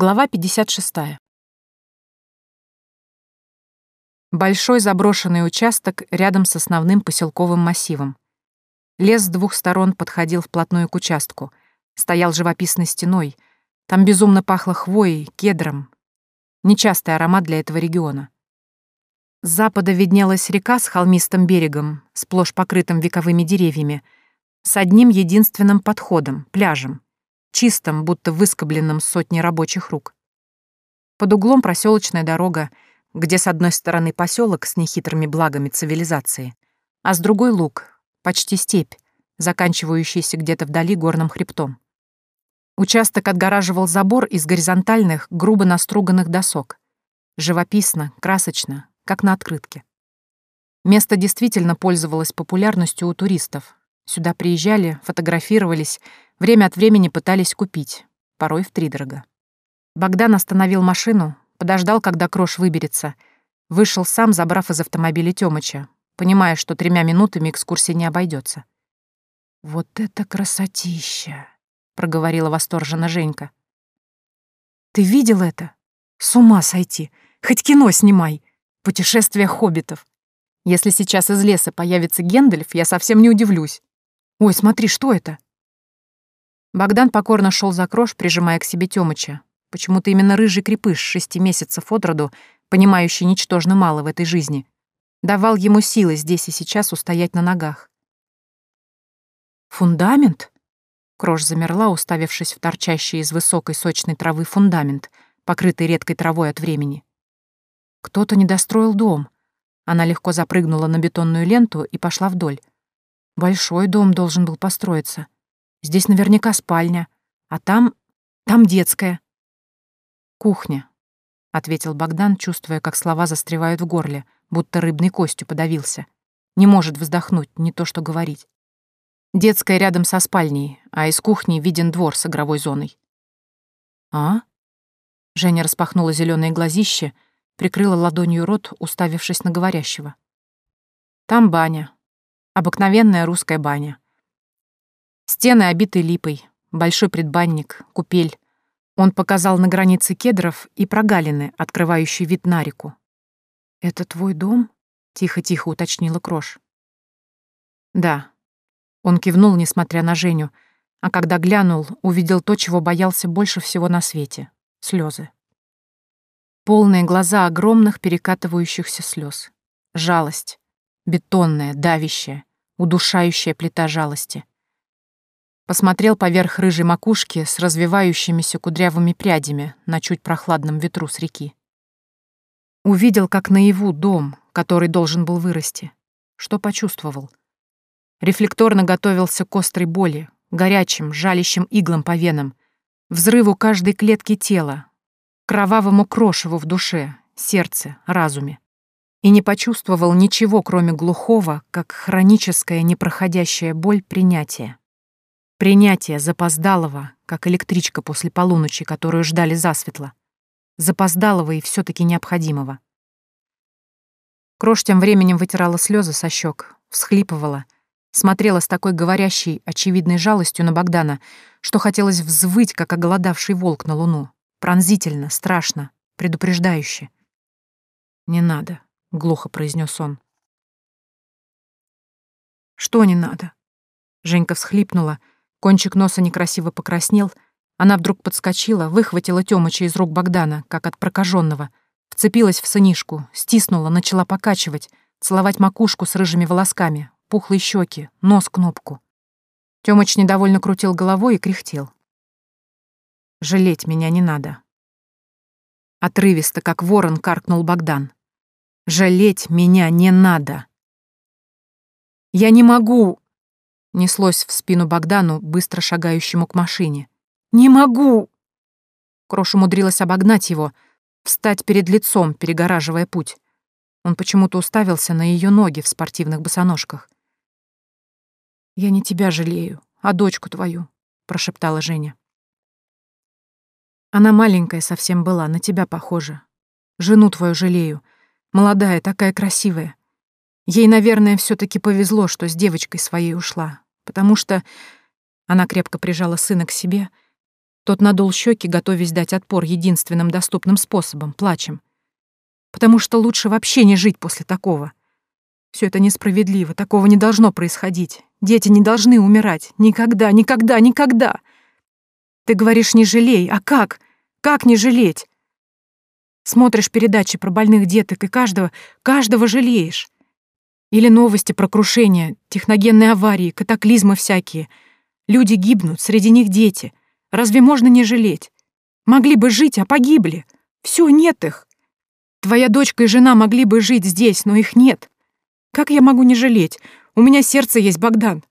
Глава 56. Большой заброшенный участок рядом с основным поселковым массивом. Лес с двух сторон подходил вплотную к участку. Стоял живописной стеной. Там безумно пахло хвоей, кедром. Нечастый аромат для этого региона. С запада виднелась река с холмистым берегом, сплошь покрытым вековыми деревьями, с одним единственным подходом — пляжем, чистом, будто выскобленном сотни рабочих рук. Под углом проселочная дорога, где с одной стороны поселок с нехитрыми благами цивилизации, а с другой — луг, почти степь, заканчивающийся где-то вдали горным хребтом. Участок отгораживал забор из горизонтальных, грубо наструганных досок. Живописно, красочно, как на открытке. Место действительно пользовалось популярностью у туристов. Сюда приезжали, фотографировались, Время от времени пытались купить, порой втридорога. Богдан остановил машину, подождал, когда Крош выберется, вышел сам, забрав из автомобиля Тёмыча, понимая, что тремя минутами экскурсия не обойдется. «Вот это красотища!» — проговорила восторженно Женька. «Ты видел это? С ума сойти! Хоть кино снимай! Путешествие хоббитов! Если сейчас из леса появится Гендальф, я совсем не удивлюсь. Ой, смотри, что это?» Богдан покорно шел за крош, прижимая к себе Тёмыча. Почему-то именно рыжий крепыш шести месяцев от роду, понимающий ничтожно мало в этой жизни, давал ему силы здесь и сейчас устоять на ногах. «Фундамент?» Крош замерла, уставившись в торчащий из высокой сочной травы фундамент, покрытый редкой травой от времени. Кто-то не достроил дом. Она легко запрыгнула на бетонную ленту и пошла вдоль. Большой дом должен был построиться. Здесь наверняка спальня, а там... там детская. Кухня, — ответил Богдан, чувствуя, как слова застревают в горле, будто рыбной костью подавился. Не может вздохнуть, не то что говорить. Детская рядом со спальней, а из кухни виден двор с игровой зоной. «А?» Женя распахнула зеленые глазище, прикрыла ладонью рот, уставившись на говорящего. «Там баня. Обыкновенная русская баня. Стены обиты липой, большой предбанник, купель. Он показал на границе кедров и прогалины, открывающие вид на реку. «Это твой дом?» — тихо-тихо уточнила Крош. «Да». Он кивнул, несмотря на Женю, а когда глянул, увидел то, чего боялся больше всего на свете — слезы. Полные глаза огромных перекатывающихся слез. Жалость. Бетонная, давящая, удушающая плита жалости — Посмотрел поверх рыжей макушки с развивающимися кудрявыми прядями на чуть прохладном ветру с реки. Увидел, как наяву дом, который должен был вырасти. Что почувствовал? Рефлекторно готовился к острой боли, горячим, жалящим иглам по венам, взрыву каждой клетки тела, кровавому крошеву в душе, сердце, разуме. И не почувствовал ничего, кроме глухого, как хроническая непроходящая боль принятия. Принятие запоздалого, как электричка после полуночи, которую ждали засветло. Запоздалого и все таки необходимого. Крош тем временем вытирала слезы со щек, всхлипывала, смотрела с такой говорящей, очевидной жалостью на Богдана, что хотелось взвыть, как оголодавший волк на луну. Пронзительно, страшно, предупреждающе. «Не надо», — глухо произнес он. «Что не надо?» Женька всхлипнула, Кончик носа некрасиво покраснел. Она вдруг подскочила, выхватила Тёмыча из рук Богдана, как от прокаженного, вцепилась в сынишку, стиснула, начала покачивать, целовать макушку с рыжими волосками, пухлые щеки, нос кнопку. Тёмыч недовольно крутил головой и кряхтел. «Жалеть меня не надо». Отрывисто, как ворон, каркнул Богдан. «Жалеть меня не надо». «Я не могу!» Неслось в спину Богдану, быстро шагающему к машине. «Не могу!» Крош умудрилась обогнать его, встать перед лицом, перегораживая путь. Он почему-то уставился на ее ноги в спортивных босоножках. «Я не тебя жалею, а дочку твою», — прошептала Женя. «Она маленькая совсем была, на тебя похожа. Жену твою жалею. Молодая, такая красивая. Ей, наверное, все таки повезло, что с девочкой своей ушла, потому что... Она крепко прижала сына к себе. Тот надул щеки, готовясь дать отпор единственным доступным способом — плачем. Потому что лучше вообще не жить после такого. Все это несправедливо, такого не должно происходить. Дети не должны умирать. Никогда, никогда, никогда. Ты говоришь, не жалей. А как? Как не жалеть? Смотришь передачи про больных деток и каждого, каждого жалеешь. Или новости про крушение, техногенные аварии, катаклизмы всякие. Люди гибнут, среди них дети. Разве можно не жалеть? Могли бы жить, а погибли. Все, нет их. Твоя дочка и жена могли бы жить здесь, но их нет. Как я могу не жалеть? У меня сердце есть, Богдан.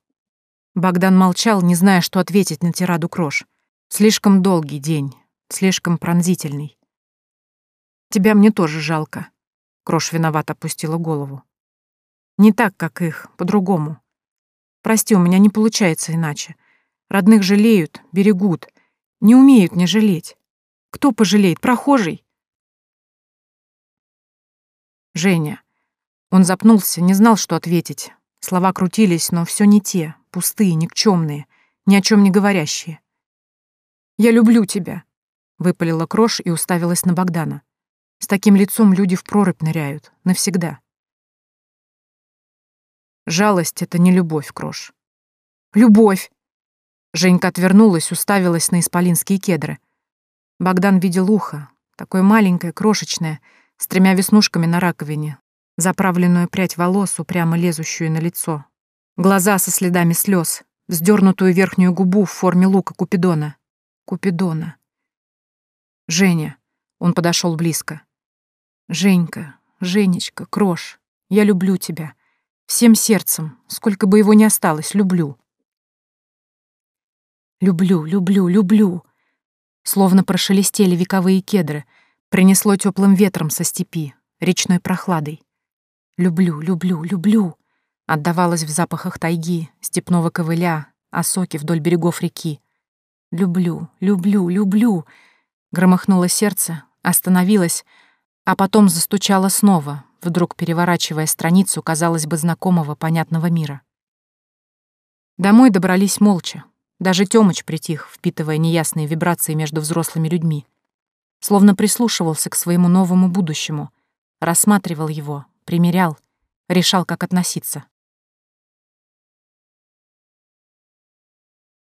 Богдан молчал, не зная, что ответить на тираду Крош. Слишком долгий день, слишком пронзительный. Тебя мне тоже жалко. Крош виноват опустила голову. Не так, как их, по-другому. Прости, у меня не получается иначе. Родных жалеют, берегут. Не умеют не жалеть. Кто пожалеет? Прохожий? Женя. Он запнулся, не знал, что ответить. Слова крутились, но все не те, пустые, никчемные, ни о чем не говорящие. «Я люблю тебя», — выпалила Крош и уставилась на Богдана. С таким лицом люди в прорубь ныряют. Навсегда. Жалость — это не любовь, Крош. Любовь! Женька отвернулась, уставилась на исполинские кедры. Богдан видел ухо, такое маленькое, крошечное, с тремя веснушками на раковине, заправленную прядь волос, упрямо лезущую на лицо. Глаза со следами слез, вздернутую верхнюю губу в форме лука Купидона. Купидона. Женя. Он подошел близко. Женька, Женечка, Крош, я люблю тебя. Всем сердцем, сколько бы его ни осталось, люблю. Люблю, люблю, люблю. Словно прошелестели вековые кедры, принесло теплым ветром со степи, речной прохладой. Люблю, люблю, люблю. Отдавалось в запахах тайги, степного ковыля, осоки вдоль берегов реки. Люблю, люблю, люблю. Громыхнуло сердце, остановилось, а потом застучало снова, вдруг переворачивая страницу, казалось бы, знакомого, понятного мира. Домой добрались молча. Даже Тёмыч притих, впитывая неясные вибрации между взрослыми людьми. Словно прислушивался к своему новому будущему, рассматривал его, примерял, решал, как относиться.